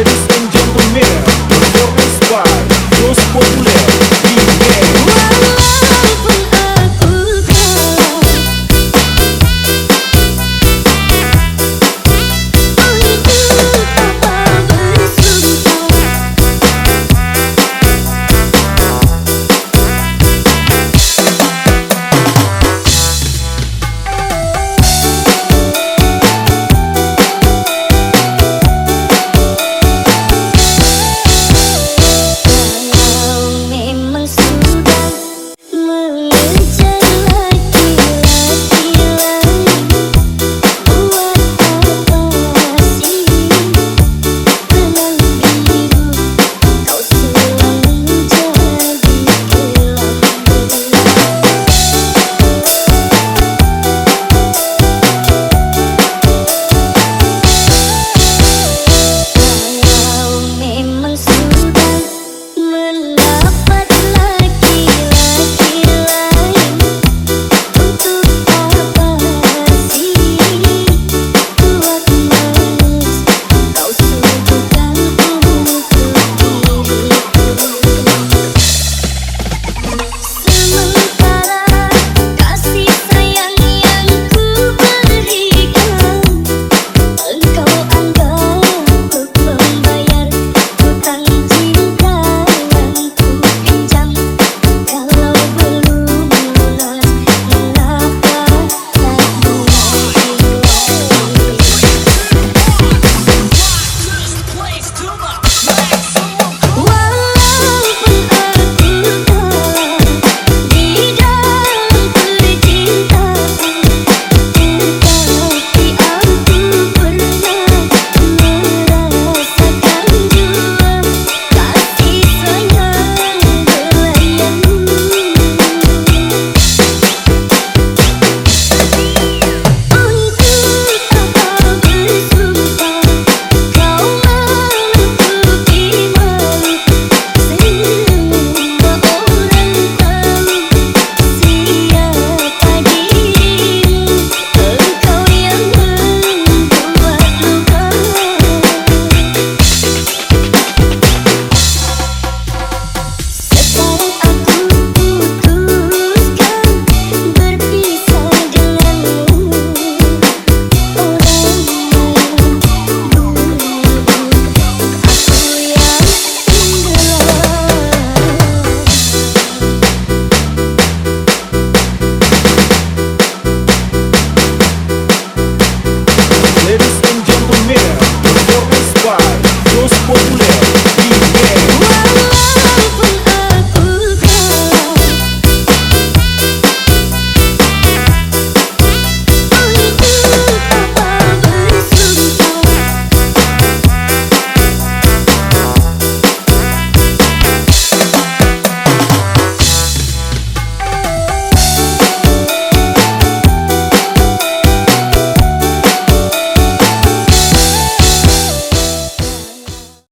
It is